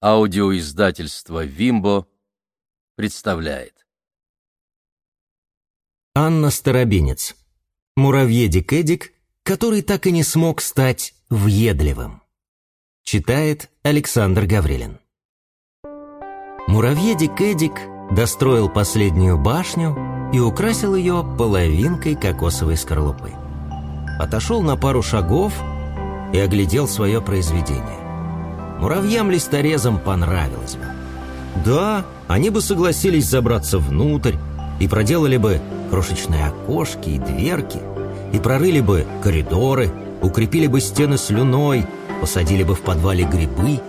Аудиоиздательство «Вимбо» представляет. Анна Старобинец. Муравьедик Эдик, который так и не смог стать въедливым. Читает Александр Гаврилин. Муравьедик Эдик достроил последнюю башню и украсил ее половинкой кокосовой скорлупы. Отошел на пару шагов и оглядел свое произведение. Муравьям-листорезам понравилось бы. Да, они бы согласились забраться внутрь и проделали бы крошечные окошки и дверки, и прорыли бы коридоры, укрепили бы стены слюной, посадили бы в подвале грибы,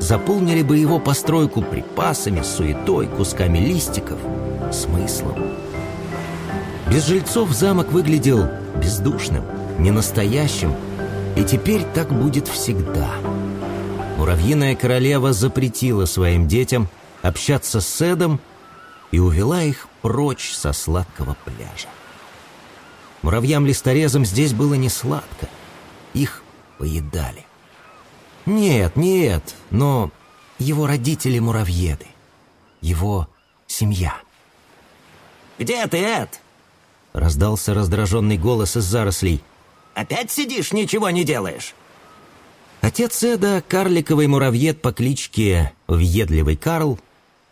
заполнили бы его постройку припасами, суетой, кусками листиков, смыслом. Без жильцов замок выглядел бездушным, ненастоящим, и теперь так будет всегда — Муравьиная королева запретила своим детям общаться с Эдом и увела их прочь со сладкого пляжа. Муравьям-листорезам здесь было не сладко. Их поедали. Нет, нет, но его родители-муравьеды. Его семья. «Где ты, Эд?» Раздался раздраженный голос из зарослей. «Опять сидишь, ничего не делаешь?» Отец Эда, карликовый муравьед по кличке Въедливый Карл,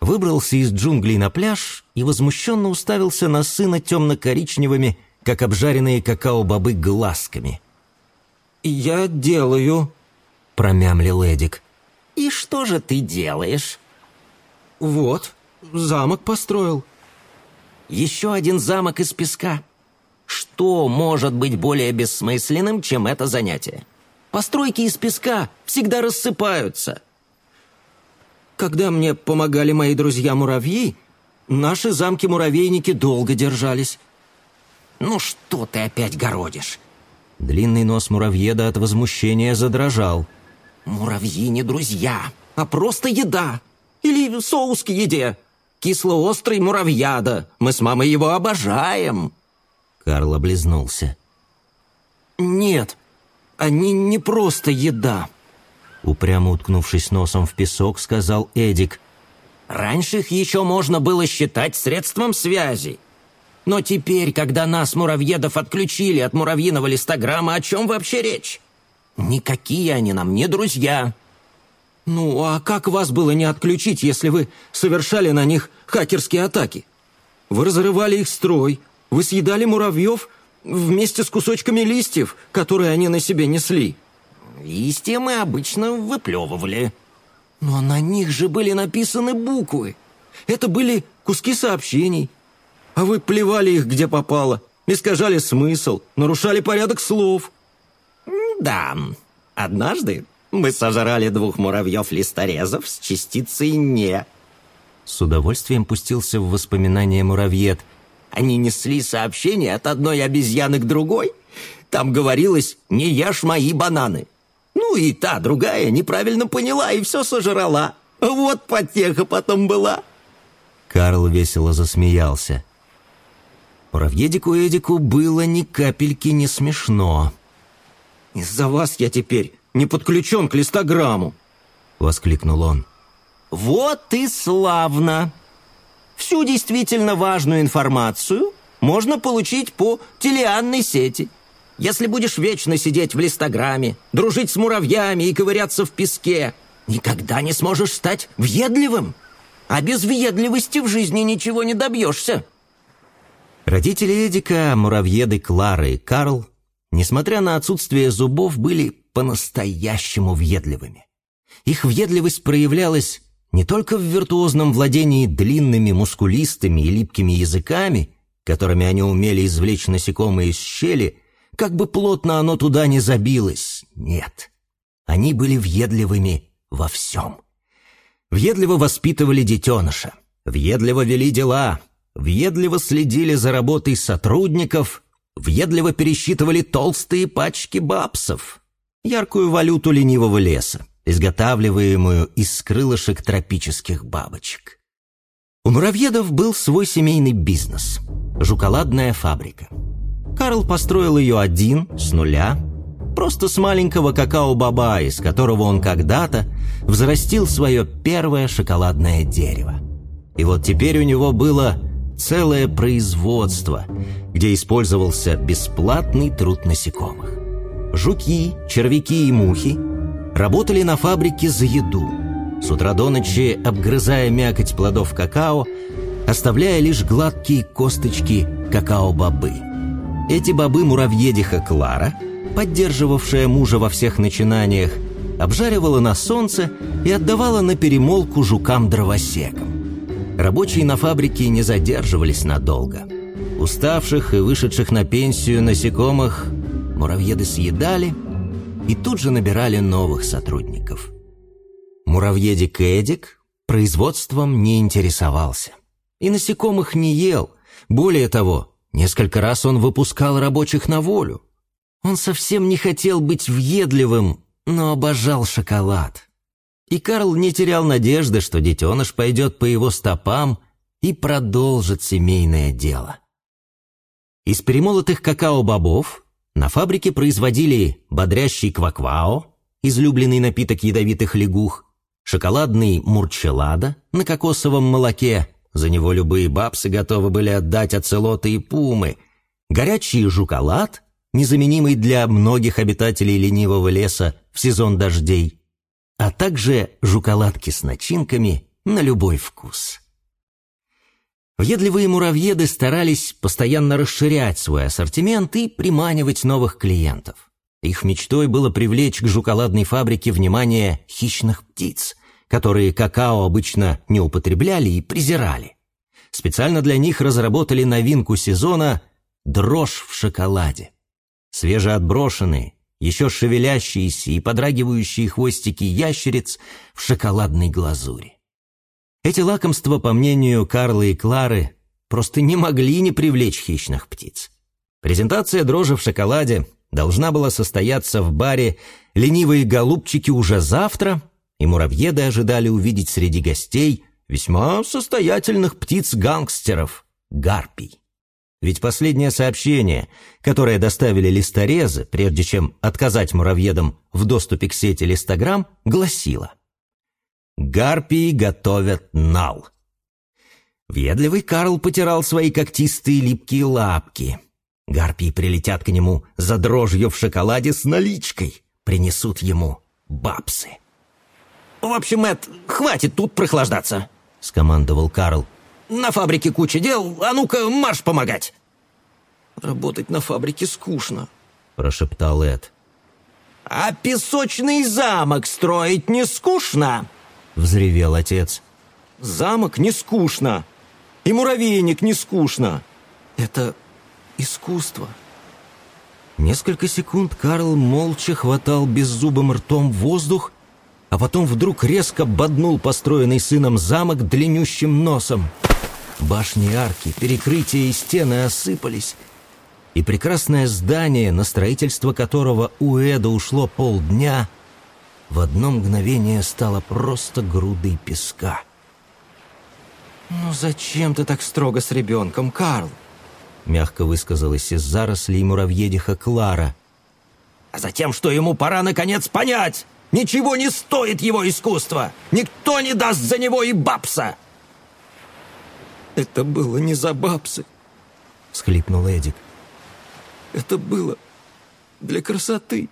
выбрался из джунглей на пляж и возмущенно уставился на сына темно-коричневыми, как обжаренные какао-бобы, глазками. «Я делаю», — промямлил Эдик. «И что же ты делаешь?» «Вот, замок построил». «Еще один замок из песка. Что может быть более бессмысленным, чем это занятие?» Постройки из песка всегда рассыпаются. Когда мне помогали мои друзья-муравьи, наши замки-муравейники долго держались. Ну что ты опять городишь? Длинный нос муравьеда от возмущения задрожал. Муравьи не друзья, а просто еда. Или соус к еде. Кисло-острый муравьяда. Мы с мамой его обожаем. Карл облизнулся. Нет, они не просто еда», — упрямо уткнувшись носом в песок, сказал Эдик. «Раньше их еще можно было считать средством связи. Но теперь, когда нас, муравьедов, отключили от муравьиного листограмма, о чем вообще речь? Никакие они нам не друзья». «Ну, а как вас было не отключить, если вы совершали на них хакерские атаки? Вы разрывали их строй, вы съедали муравьев вместе с кусочками листьев, которые они на себе несли. Листья мы обычно выплевывали. Но на них же были написаны буквы. Это были куски сообщений. А вы плевали их где попало, искажали смысл, нарушали порядок слов. Да, однажды мы сожрали двух муравьев-листорезов с частицей «не». С удовольствием пустился в воспоминания муравьед – они несли сообщение от одной обезьяны к другой. Там говорилось «не ешь мои бананы». Ну и та другая неправильно поняла и все сожрала. Вот потеха потом была. Карл весело засмеялся. Муравьедику Эдику было ни капельки не смешно. «Из-за вас я теперь не подключен к листограмму!» — воскликнул он. «Вот и славно!» Всю действительно важную информацию можно получить по телеанной сети. Если будешь вечно сидеть в листограмме, дружить с муравьями и ковыряться в песке, никогда не сможешь стать въедливым. А без въедливости в жизни ничего не добьешься. Родители Эдика, муравьеды Клара и Карл, несмотря на отсутствие зубов, были по-настоящему въедливыми. Их въедливость проявлялась не только в виртуозном владении длинными, мускулистыми и липкими языками, которыми они умели извлечь насекомые из щели, как бы плотно оно туда не забилось. Нет. Они были въедливыми во всем. Въедливо воспитывали детеныша, въедливо вели дела, въедливо следили за работой сотрудников, въедливо пересчитывали толстые пачки бабсов, яркую валюту ленивого леса изготавливаемую из крылышек тропических бабочек. У муравьедов был свой семейный бизнес – жуколадная фабрика. Карл построил ее один, с нуля. просто с маленького какао-баба, из которого он когда-то взрастил свое первое шоколадное дерево. И вот теперь у него было целое производство, где использовался бесплатный труд насекомых. Жуки, червяки и мухи работали на фабрике за еду, с утра до ночи обгрызая мякоть плодов какао, оставляя лишь гладкие косточки какао-бобы. Эти бобы-муравьедиха Клара, поддерживавшая мужа во всех начинаниях, обжаривала на солнце и отдавала на перемолку жукам-дровосекам. Рабочие на фабрике не задерживались надолго. Уставших и вышедших на пенсию насекомых муравьеды съедали и тут же набирали новых сотрудников. Муравьедик Эдик производством не интересовался. И насекомых не ел. Более того, несколько раз он выпускал рабочих на волю. Он совсем не хотел быть въедливым, но обожал шоколад. И Карл не терял надежды, что детеныш пойдет по его стопам и продолжит семейное дело. Из перемолотых какао-бобов на фабрике производили бодрящий кваквао, излюбленный напиток ядовитых лягух, шоколадный мурчелада на кокосовом молоке, за него любые бабсы готовы были отдать оцелоты и пумы, горячий жуколад, незаменимый для многих обитателей ленивого леса в сезон дождей, а также жуколадки с начинками на любой вкус. Въедливые муравьеды старались постоянно расширять свой ассортимент и приманивать новых клиентов. Их мечтой было привлечь к жуколадной фабрике внимание хищных птиц, которые какао обычно не употребляли и презирали. Специально для них разработали новинку сезона «Дрожь в шоколаде». Свежеотброшенные, еще шевелящиеся и подрагивающие хвостики ящериц в шоколадной глазури. Эти лакомства, по мнению Карла и Клары, просто не могли не привлечь хищных птиц. Презентация дрожжи в шоколаде должна была состояться в баре «Ленивые голубчики» уже завтра, и муравьеды ожидали увидеть среди гостей весьма состоятельных птиц-гангстеров – гарпий. Ведь последнее сообщение, которое доставили листорезы, прежде чем отказать муравьедам в доступе к сети листограмм, гласило – Гарпии готовят нал. Ведливый Карл потирал свои когтистые липкие лапки. Гарпии прилетят к нему за дрожью в шоколаде с наличкой, принесут ему бабсы. «В общем, Мэтт, хватит тут прохлаждаться», — скомандовал Карл. «На фабрике куча дел, а ну-ка марш помогать!» «Работать на фабрике скучно», — прошептал Эд. «А песочный замок строить не скучно?» — взревел отец. «Замок не скучно, и муравейник не скучно. Это искусство». Несколько секунд Карл молча хватал беззубым ртом воздух, а потом вдруг резко боднул построенный сыном замок длиннющим носом. Башни арки, перекрытия и стены осыпались, и прекрасное здание, на строительство которого у Эда ушло полдня, в одно мгновение стало просто грудой песка. «Ну зачем ты так строго с ребенком, Карл?» Мягко высказалась из зарослей муравьедиха Клара. «А затем, что ему пора наконец понять! Ничего не стоит его искусство! Никто не даст за него и бабса!» «Это было не за бабсы!» — всхлипнул Эдик. «Это было для красоты!»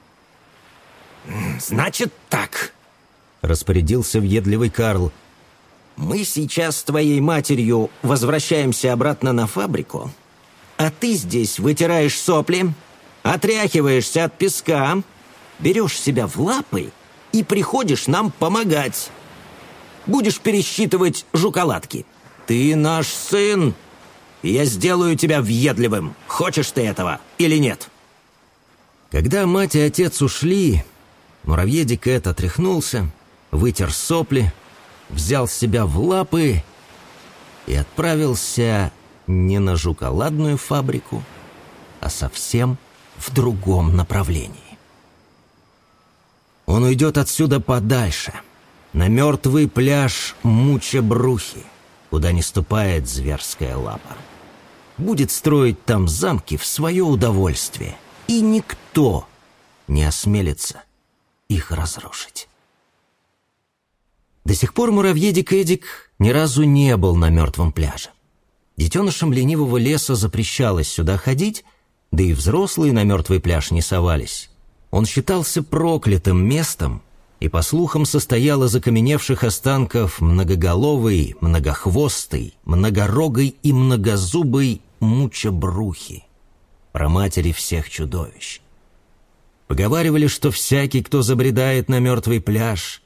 «Значит так», — распорядился въедливый Карл. «Мы сейчас с твоей матерью возвращаемся обратно на фабрику, а ты здесь вытираешь сопли, отряхиваешься от песка, берешь себя в лапы и приходишь нам помогать. Будешь пересчитывать жуколадки. Ты наш сын, я сделаю тебя въедливым. Хочешь ты этого или нет?» Когда мать и отец ушли, Муравьедик Эд отряхнулся, вытер сопли, взял себя в лапы и отправился не на жуколадную фабрику, а совсем в другом направлении. Он уйдет отсюда подальше, на мертвый пляж Муча-Брухи, куда не ступает зверская лапа. Будет строить там замки в свое удовольствие, и никто не осмелится их разрушить. До сих пор муравьедик Эдик ни разу не был на мертвом пляже. Детенышам ленивого леса запрещалось сюда ходить, да и взрослые на мертвый пляж не совались. Он считался проклятым местом и, по слухам, состоял из окаменевших останков многоголовой, многохвостой, многорогой и многозубой мучабрухи, проматери всех чудовищ. Поговаривали, что всякий, кто забредает на мертвый пляж,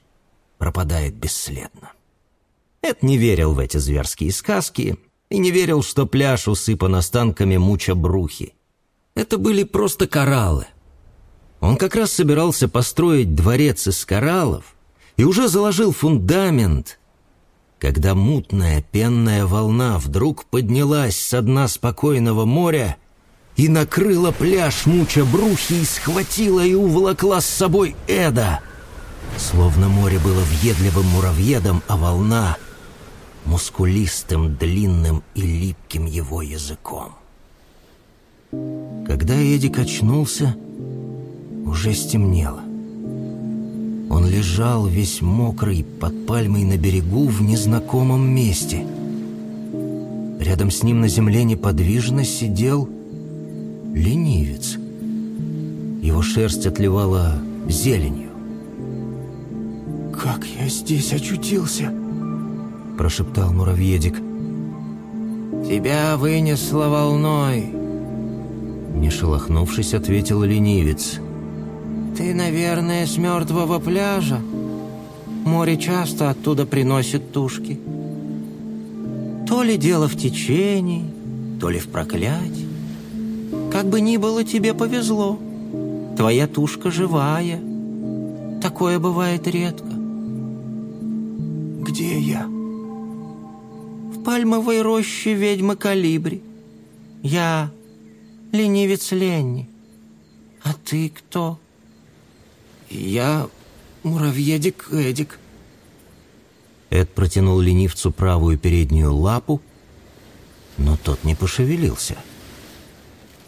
пропадает бесследно. Эд не верил в эти зверские сказки и не верил, что пляж усыпан останками муча-брухи. Это были просто кораллы. Он как раз собирался построить дворец из кораллов и уже заложил фундамент, когда мутная пенная волна вдруг поднялась со дна спокойного моря и накрыла пляж муча-брухи и схватила и уволокла с собой Эда — Словно море было въедливым муравьедом, а волна — мускулистым, длинным и липким его языком. Когда Эдик очнулся, уже стемнело. Он лежал весь мокрый под пальмой на берегу в незнакомом месте. Рядом с ним на земле неподвижно сидел ленивец. Его шерсть отливала зеленью. «Как я здесь очутился?» Прошептал муравьедик. «Тебя вынесло волной», не шелохнувшись, ответил ленивец. «Ты, наверное, с мертвого пляжа? Море часто оттуда приносит тушки. То ли дело в течении, то ли в проклятии. Как бы ни было, тебе повезло. Твоя тушка живая. Такое бывает редко где я?» «В пальмовой роще ведьмы Калибри. Я ленивец Ленни. А ты кто?» «Я муравьедик Эдик». Эд протянул ленивцу правую переднюю лапу, но тот не пошевелился.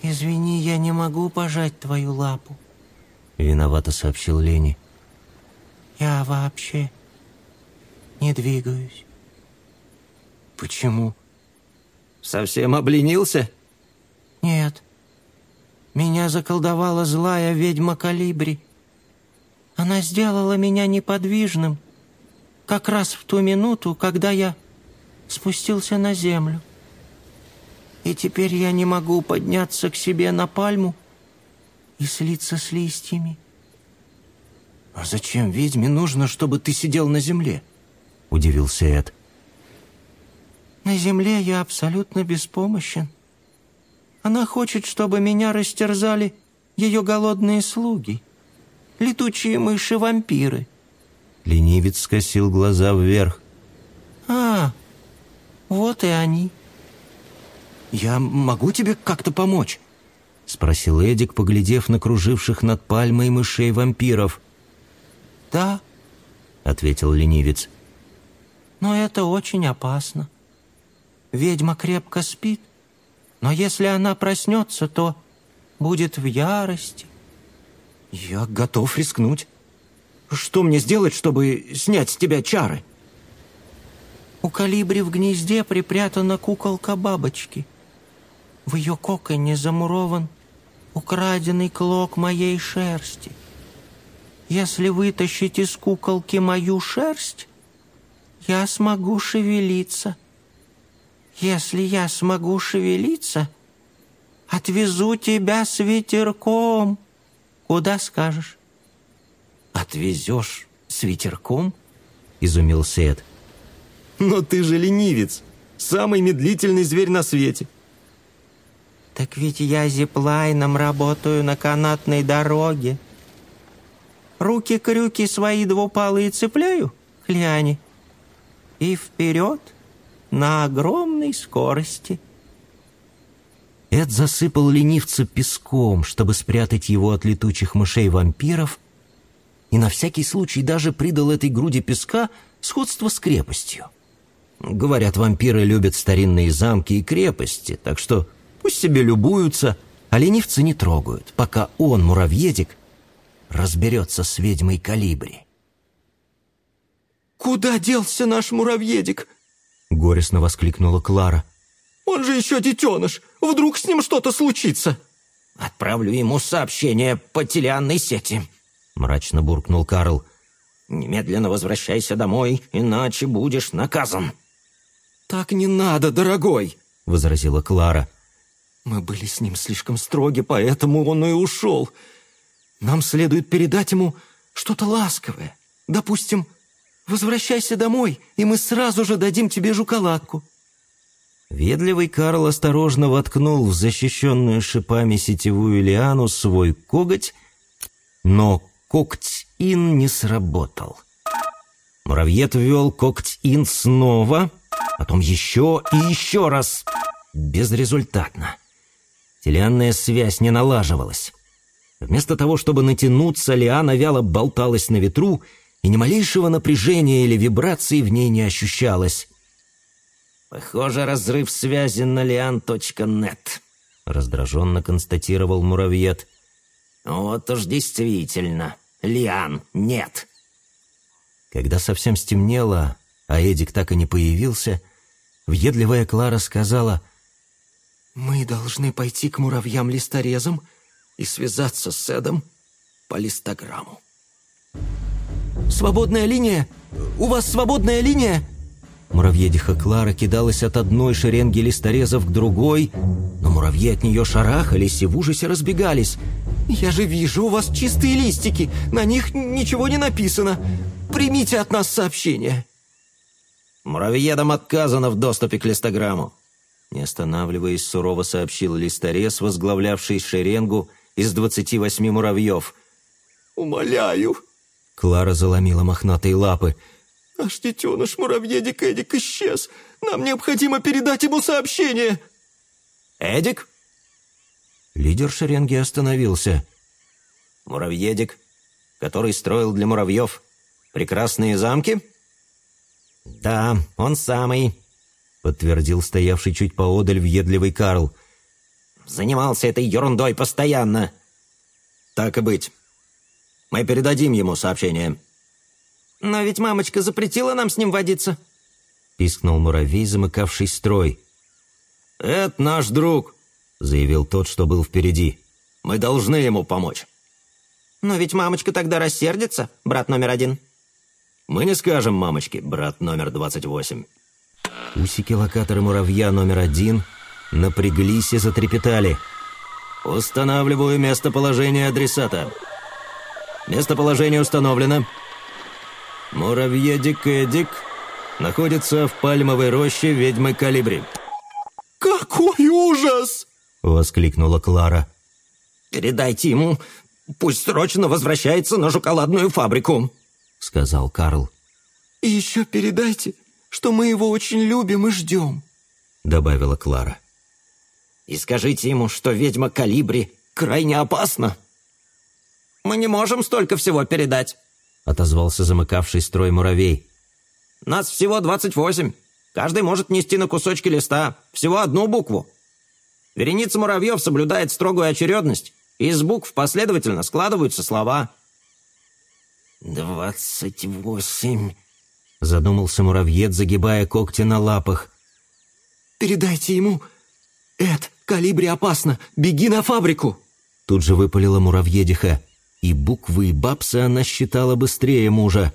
«Извини, я не могу пожать твою лапу», — виновато сообщил Лени. «Я вообще не двигаюсь. Почему? Совсем обленился? Нет. Меня заколдовала злая ведьма Калибри. Она сделала меня неподвижным, как раз в ту минуту, когда я спустился на землю. И теперь я не могу подняться к себе на пальму и слиться с листьями. А зачем ведьме нужно, чтобы ты сидел на земле? — удивился Эд. «На земле я абсолютно беспомощен. Она хочет, чтобы меня растерзали ее голодные слуги, летучие мыши-вампиры». Ленивец скосил глаза вверх. «А, вот и они». «Я могу тебе как-то помочь?» — спросил Эдик, поглядев на круживших над пальмой мышей-вампиров. «Да», — ответил ленивец. Но это очень опасно. Ведьма крепко спит, но если она проснется, то будет в ярости. Я готов рискнуть. Что мне сделать, чтобы снять с тебя чары? У калибри в гнезде припрятана куколка бабочки. В ее коконе замурован украденный клок моей шерсти. Если вытащить из куколки мою шерсть, я смогу шевелиться. Если я смогу шевелиться, отвезу тебя с ветерком. Куда скажешь?» «Отвезешь с ветерком?» — изумился Эд. «Но ты же ленивец, самый медлительный зверь на свете». «Так ведь я зиплайном работаю на канатной дороге. Руки-крюки свои двупалые цепляю, хляни, и вперед на огромной скорости. Эд засыпал ленивца песком, чтобы спрятать его от летучих мышей-вампиров, и на всякий случай даже придал этой груди песка сходство с крепостью. Говорят, вампиры любят старинные замки и крепости, так что пусть себе любуются, а ленивца не трогают, пока он, муравьедик, разберется с ведьмой Калибри. «Куда делся наш муравьедик?» — горестно воскликнула Клара. «Он же еще детеныш! Вдруг с ним что-то случится!» «Отправлю ему сообщение по телеанной сети», — мрачно буркнул Карл. «Немедленно возвращайся домой, иначе будешь наказан». «Так не надо, дорогой!» — возразила Клара. «Мы были с ним слишком строги, поэтому он и ушел. Нам следует передать ему что-то ласковое. Допустим, возвращайся домой, и мы сразу же дадим тебе жуколадку». Ведливый Карл осторожно воткнул в защищенную шипами сетевую лиану свой коготь, но когть-ин не сработал. Муравьед ввел когть-ин снова, потом еще и еще раз. Безрезультатно. Телеанная связь не налаживалась. Вместо того, чтобы натянуться, лиана вяло болталась на ветру, и ни малейшего напряжения или вибрации в ней не ощущалось. «Похоже, разрыв связи на lian.net», — раздраженно констатировал муравьед. «Вот уж действительно, Лиан нет». Когда совсем стемнело, а Эдик так и не появился, въедливая Клара сказала, «Мы должны пойти к муравьям-листорезам и связаться с Эдом по листограмму». «Свободная линия! У вас свободная линия?» Муравьедиха Клара кидалась от одной шеренги листорезов к другой, но муравьи от нее шарахались и в ужасе разбегались. «Я же вижу, у вас чистые листики, на них ничего не написано. Примите от нас сообщение». «Муравьедам отказано в доступе к листограмму», не останавливаясь, сурово сообщил листорез, возглавлявший шеренгу из двадцати восьми муравьев. «Умоляю!» Клара заломила мохнатые лапы. «Наш детеныш муравьедик Эдик исчез. Нам необходимо передать ему сообщение». «Эдик?» Лидер шеренги остановился. «Муравьедик, который строил для муравьев прекрасные замки?» «Да, он самый», — подтвердил стоявший чуть поодаль въедливый Карл. «Занимался этой ерундой постоянно». «Так и быть. Мы передадим ему сообщение». «Но ведь мамочка запретила нам с ним водиться», — пискнул муравей, замыкавший строй. «Это наш друг», — заявил тот, что был впереди. «Мы должны ему помочь». «Но ведь мамочка тогда рассердится, брат номер один». «Мы не скажем мамочке, брат номер двадцать восемь». Усики локатора муравья номер один напряглись и затрепетали. «Устанавливаю местоположение адресата. Местоположение установлено. Муравьедик Эдик находится в пальмовой роще ведьмы Калибри». «Какой ужас!» — воскликнула Клара. «Передайте ему, пусть срочно возвращается на шоколадную фабрику», — сказал Карл. «И еще передайте, что мы его очень любим и ждем», — добавила Клара. «И скажите ему, что ведьма Калибри крайне опасна». «Мы не можем столько всего передать», — отозвался замыкавший строй муравей. «Нас всего двадцать восемь. Каждый может нести на кусочки листа всего одну букву. Вереница муравьев соблюдает строгую очередность, и из букв последовательно складываются слова». «Двадцать восемь», — задумался муравьед, загибая когти на лапах. «Передайте ему, Эд, калибри опасно, беги на фабрику!» Тут же выпалила муравьедиха, и буквы и бабсы она считала быстрее мужа.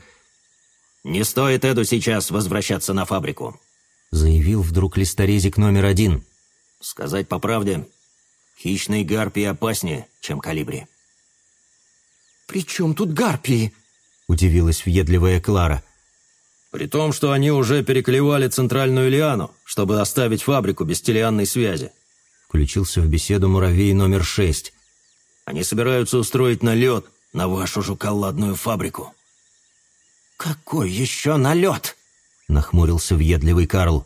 «Не стоит Эду сейчас возвращаться на фабрику», — заявил вдруг листорезик номер один. «Сказать по правде, хищные гарпии опаснее, чем калибри». «При чем тут гарпии?» — удивилась въедливая Клара. «При том, что они уже переклевали центральную лиану, чтобы оставить фабрику без телеанной связи». Включился в беседу муравей номер шесть. «Они собираются устроить налет на вашу шоколадную фабрику». «Какой еще налет?» — нахмурился въедливый Карл.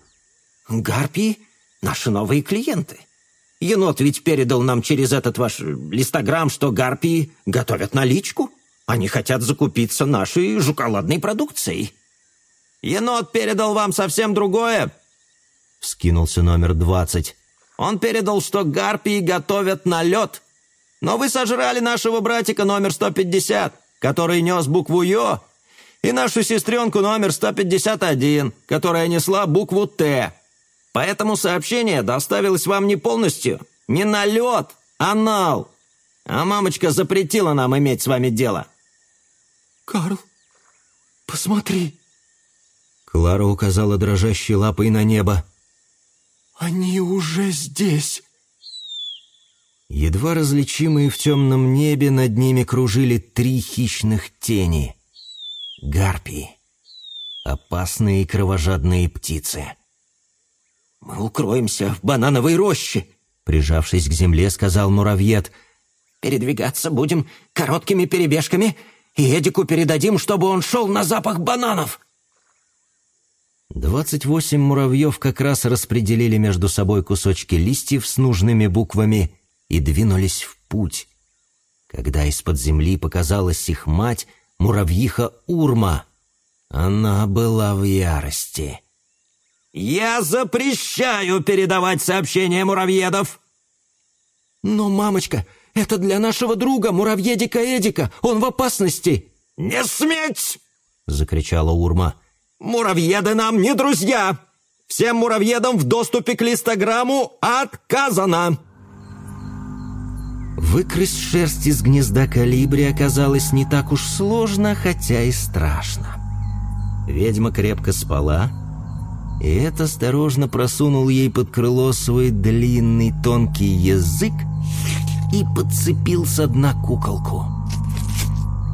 «Гарпии — наши новые клиенты. Енот ведь передал нам через этот ваш листограмм, что гарпии готовят наличку. Они хотят закупиться нашей шоколадной продукцией». «Енот передал вам совсем другое», — вскинулся номер двадцать. «Он передал, что гарпии готовят налет. Но вы сожрали нашего братика номер 150, который нес букву «Ё», и нашу сестренку номер 151, которая несла букву «Т». Поэтому сообщение доставилось вам не полностью, не на лед, а нал. А мамочка запретила нам иметь с вами дело». «Карл, посмотри!» Клара указала дрожащей лапой на небо. «Они уже здесь!» Едва различимые в темном небе над ними кружили три хищных тени. Гарпии. Опасные и кровожадные птицы. «Мы укроемся в банановой роще», — прижавшись к земле, сказал муравьед. «Передвигаться будем короткими перебежками, и Эдику передадим, чтобы он шел на запах бананов». Двадцать восемь муравьев как раз распределили между собой кусочки листьев с нужными буквами и двинулись в путь. Когда из-под земли показалась их мать, муравьиха Урма, она была в ярости. «Я запрещаю передавать сообщения муравьедов!» «Но, мамочка, это для нашего друга, муравьедика Эдика, он в опасности!» «Не сметь!» — закричала Урма. «Муравьеды нам не друзья! Всем муравьедам в доступе к листограмму отказано!» Выкрасть шерсть из гнезда калибри оказалось не так уж сложно, хотя и страшно. Ведьма крепко спала, и это осторожно просунул ей под крыло свой длинный тонкий язык и подцепил со дна куколку.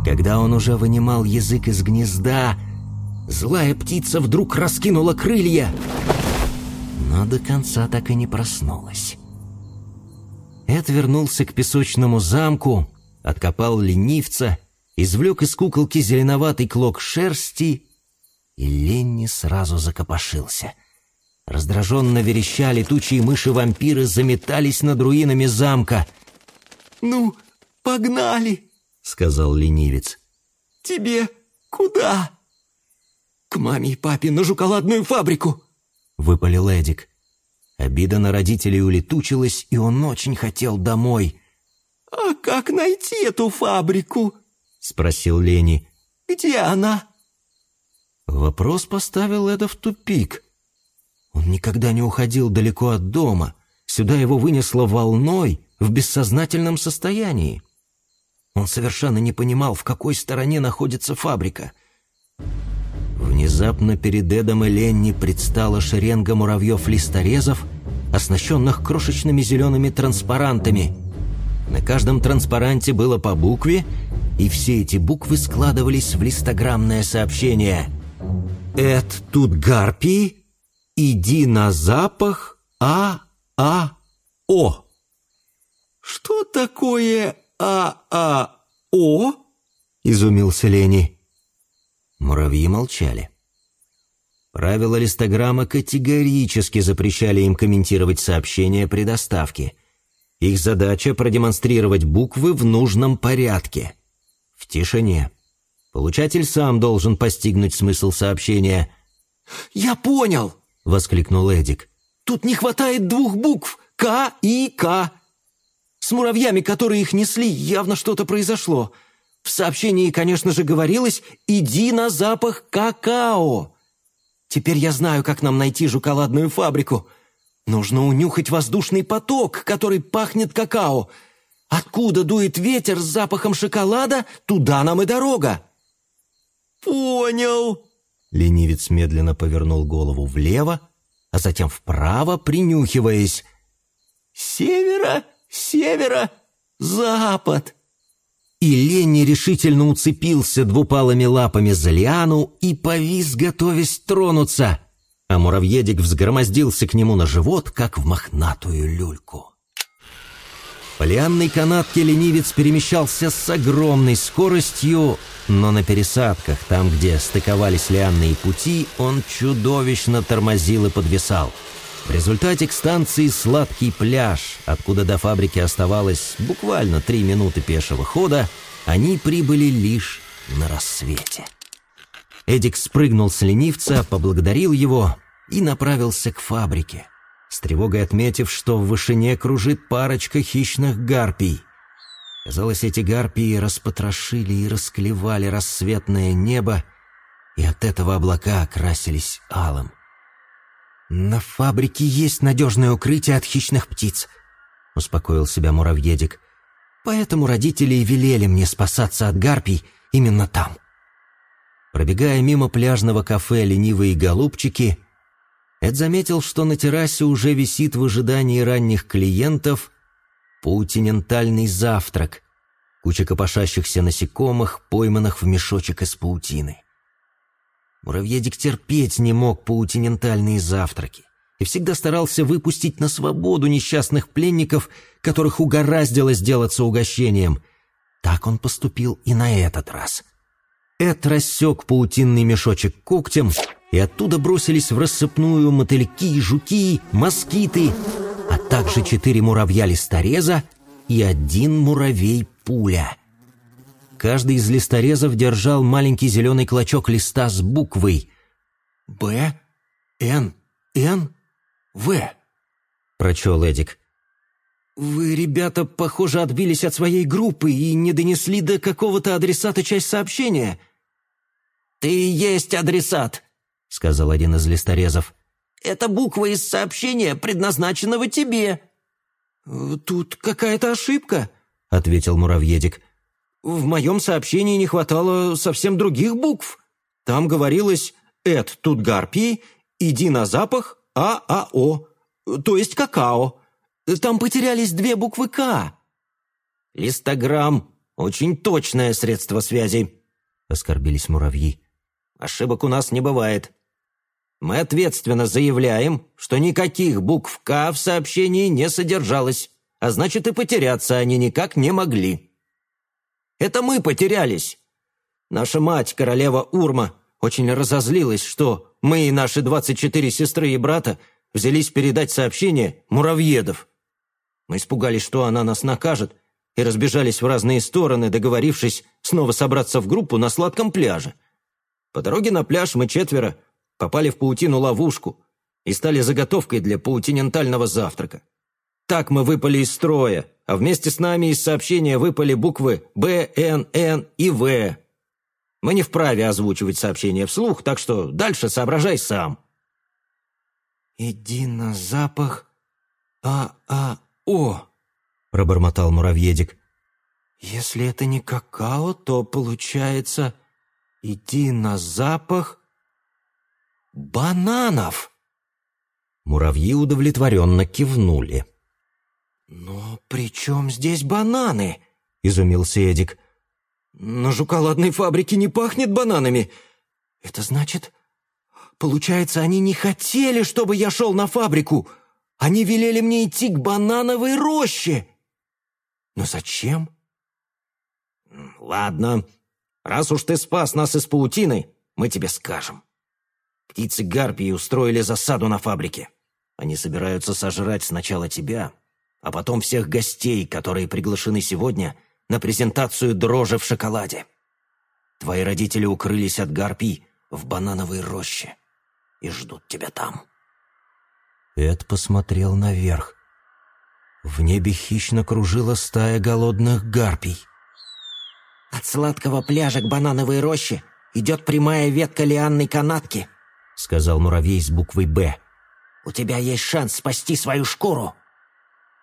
Когда он уже вынимал язык из гнезда, злая птица вдруг раскинула крылья, но до конца так и не проснулась. Эд вернулся к песочному замку, откопал ленивца, извлек из куколки зеленоватый клок шерсти, и Ленни сразу закопошился. Раздраженно вереща летучие мыши-вампиры заметались над руинами замка. «Ну, погнали!» — сказал ленивец. «Тебе куда?» «К маме и папе на шоколадную фабрику!» — выпалил Эдик. Обида на родителей улетучилась, и он очень хотел домой. «А как найти эту фабрику?» — спросил Лени. «Где она?» Вопрос поставил это в тупик. Он никогда не уходил далеко от дома. Сюда его вынесло волной в бессознательном состоянии. Он совершенно не понимал, в какой стороне находится фабрика. Внезапно перед Эдом и Ленни предстала шеренга муравьев-листорезов, оснащенных крошечными зелеными транспарантами. На каждом транспаранте было по букве, и все эти буквы складывались в листограммное сообщение. «Эд тут гарпии, иди на запах А-А-О». «Что такое А-А-О?» — изумился Лени. Муравьи молчали. Правила листограмма категорически запрещали им комментировать сообщения при доставке. Их задача — продемонстрировать буквы в нужном порядке. В тишине. Получатель сам должен постигнуть смысл сообщения. «Я понял!» — воскликнул Эдик. «Тут не хватает двух букв — К и К. С муравьями, которые их несли, явно что-то произошло. В сообщении, конечно же, говорилось «иди на запах какао». Теперь я знаю, как нам найти жуколадную фабрику. Нужно унюхать воздушный поток, который пахнет какао. Откуда дует ветер с запахом шоколада, туда нам и дорога. «Понял!» Ленивец медленно повернул голову влево, а затем вправо, принюхиваясь. «Севера, севера, запад!» И Ленни решительно уцепился двупалыми лапами за лиану и повис, готовясь тронуться. А муравьедик взгромоздился к нему на живот, как в мохнатую люльку. По лианной канатке ленивец перемещался с огромной скоростью, но на пересадках, там, где стыковались лианные пути, он чудовищно тормозил и подвисал. В результате к станции «Сладкий пляж», откуда до фабрики оставалось буквально три минуты пешего хода, они прибыли лишь на рассвете. Эдик спрыгнул с ленивца, поблагодарил его и направился к фабрике, с тревогой отметив, что в вышине кружит парочка хищных гарпий. Казалось, эти гарпии распотрошили и расклевали рассветное небо, и от этого облака окрасились алым. «На фабрике есть надежное укрытие от хищных птиц», — успокоил себя муравьедик. «Поэтому родители и велели мне спасаться от гарпий именно там». Пробегая мимо пляжного кафе «Ленивые голубчики», Эд заметил, что на террасе уже висит в ожидании ранних клиентов паутинентальный завтрак, куча копошащихся насекомых, пойманных в мешочек из паутины. Муравьедик терпеть не мог паутинентальные завтраки и всегда старался выпустить на свободу несчастных пленников, которых угораздило сделаться угощением. Так он поступил и на этот раз. Эд рассек паутинный мешочек когтем, и оттуда бросились в рассыпную мотыльки, жуки, москиты, а также четыре муравья-листореза и один муравей-пуля — Каждый из листорезов держал маленький зеленый клочок листа с буквой «Б, Н, Н, В», — прочел Эдик. «Вы, ребята, похоже, отбились от своей группы и не донесли до какого-то адресата часть сообщения». «Ты есть адресат», — сказал один из листорезов. «Это буква из сообщения, предназначенного тебе». «Тут какая-то ошибка», — ответил муравьедик. В моем сообщении не хватало совсем других букв. Там говорилось «Эд тут гарпии, иди на запах, ААО», то есть какао. Там потерялись две буквы «К». «Листограмм — очень точное средство связи», — оскорбились муравьи. «Ошибок у нас не бывает. Мы ответственно заявляем, что никаких букв «К» в сообщении не содержалось, а значит и потеряться они никак не могли». Это мы потерялись. Наша мать, королева Урма, очень разозлилась, что мы и наши двадцать четыре сестры и брата взялись передать сообщение Муравьедов. Мы испугались, что она нас накажет, и разбежались в разные стороны, договорившись снова собраться в группу на сладком пляже. По дороге на пляж мы четверо попали в паутину-ловушку и стали заготовкой для паутинентального завтрака. Так мы выпали из строя, а вместе с нами из сообщения выпали буквы «Б», «Н», «Н» и «В». Мы не вправе озвучивать сообщение вслух, так что дальше соображай сам. «Иди на запах А-А-О», — пробормотал муравьедик. «Если это не какао, то получается «иди на запах бананов». Муравьи удовлетворенно кивнули. «Но при чем здесь бананы?» — изумился Эдик. «На шоколадной фабрике не пахнет бананами. Это значит, получается, они не хотели, чтобы я шел на фабрику. Они велели мне идти к банановой роще. Но зачем?» «Ладно, раз уж ты спас нас из паутины, мы тебе скажем. Птицы Гарпии устроили засаду на фабрике. Они собираются сожрать сначала тебя, а потом всех гостей, которые приглашены сегодня на презентацию дрожи в шоколаде. Твои родители укрылись от гарпий в банановой роще и ждут тебя там». Эд посмотрел наверх. В небе хищно кружила стая голодных гарпий. «От сладкого пляжа к банановой роще идет прямая ветка лианной канатки», — сказал муравей с буквой «Б». «У тебя есть шанс спасти свою шкуру».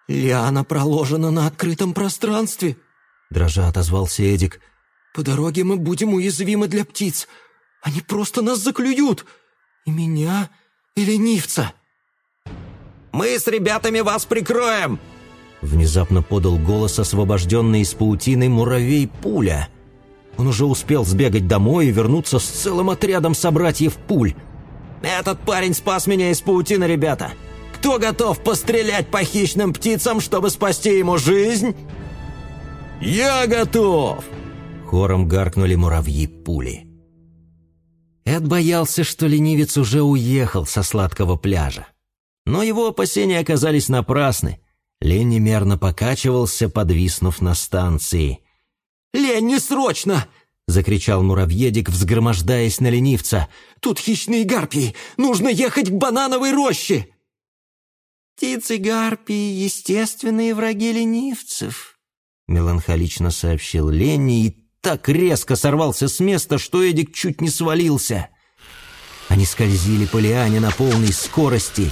«Лиана проложена на открытом пространстве», — дрожа отозвался Эдик. «По дороге мы будем уязвимы для птиц. Они просто нас заклюют. И меня, и ленивца». «Мы с ребятами вас прикроем!» Внезапно подал голос освобожденный из паутины муравей-пуля. Он уже успел сбегать домой и вернуться с целым отрядом собратьев пуль. «Этот парень спас меня из паутины, ребята! Кто готов пострелять по хищным птицам, чтобы спасти ему жизнь?» «Я готов!» Хором гаркнули муравьи пули. Эд боялся, что ленивец уже уехал со сладкого пляжа. Но его опасения оказались напрасны. Ленни мерно покачивался, подвиснув на станции. «Ленни, срочно!» — закричал муравьедик, взгромождаясь на ленивца. «Тут хищные гарпии! Нужно ехать к банановой роще!» Птицы гарпии — естественные враги ленивцев», меланхолично сообщил Ленни и так резко сорвался с места, что Эдик чуть не свалился. Они скользили по лиане на полной скорости,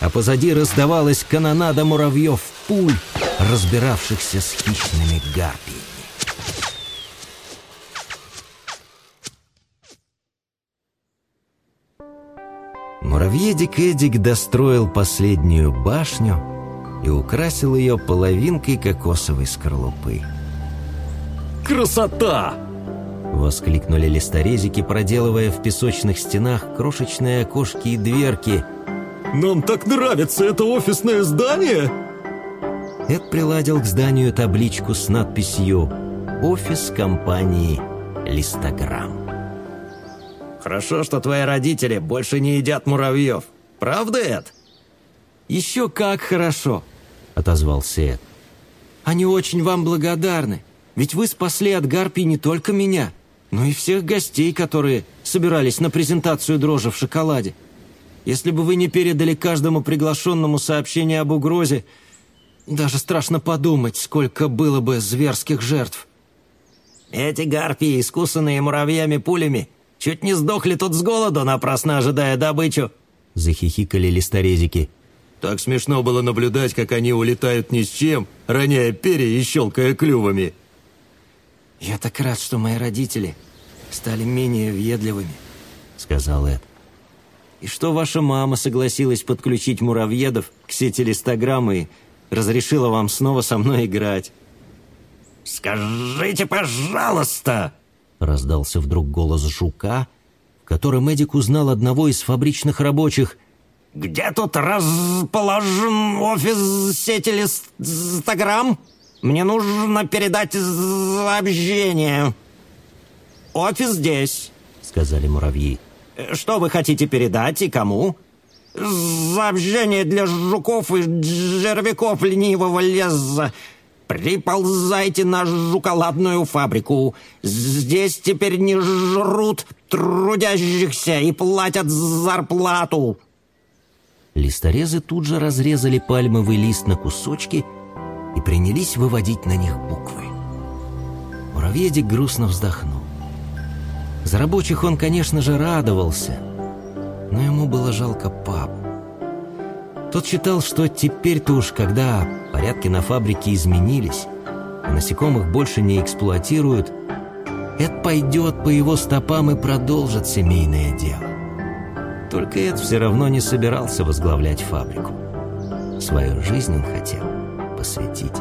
а позади раздавалась канонада муравьев пуль, разбиравшихся с хищными гарпиями. Муравьедик Эдик достроил последнюю башню и украсил ее половинкой кокосовой скорлупы. «Красота!» — воскликнули листорезики, проделывая в песочных стенах крошечные окошки и дверки. «Нам так нравится это офисное здание!» Эд приладил к зданию табличку с надписью «Офис компании Листограмм». Хорошо, что твои родители больше не едят муравьев. Правда, Эд? «Еще как хорошо!» — отозвался Эд. «Они очень вам благодарны, ведь вы спасли от гарпий не только меня, но и всех гостей, которые собирались на презентацию дрожжи в шоколаде. Если бы вы не передали каждому приглашенному сообщение об угрозе, даже страшно подумать, сколько было бы зверских жертв». Эти гарпии, искусанные муравьями пулями, чуть не сдохли тут с голоду, напрасно ожидая добычу. Захихикали листорезики. Так смешно было наблюдать, как они улетают ни с чем, роняя перья и щелкая клювами. «Я так рад, что мои родители стали менее въедливыми», — сказал Эд. «И что ваша мама согласилась подключить муравьедов к сети листограммы и разрешила вам снова со мной играть». «Скажите, пожалуйста!» — раздался вдруг голос жука, в котором Эдик узнал одного из фабричных рабочих — «Где тут расположен офис сети Листограмм? Мне нужно передать сообщение». «Офис здесь», — сказали муравьи. «Что вы хотите передать и кому?» «Сообщение для жуков и жервяков ленивого леса. Приползайте на жуколадную фабрику. Здесь теперь не жрут трудящихся и платят зарплату». Листорезы тут же разрезали пальмовый лист на кусочки и принялись выводить на них буквы. Муравьедик грустно вздохнул. За рабочих он, конечно же, радовался, но ему было жалко папу. Тот считал, что теперь-то уж, когда порядки на фабрике изменились, а насекомых больше не эксплуатируют, Эд пойдет по его стопам и продолжит семейное дело. Только Эд все равно не собирался возглавлять фабрику. Свою жизнь он хотел посвятить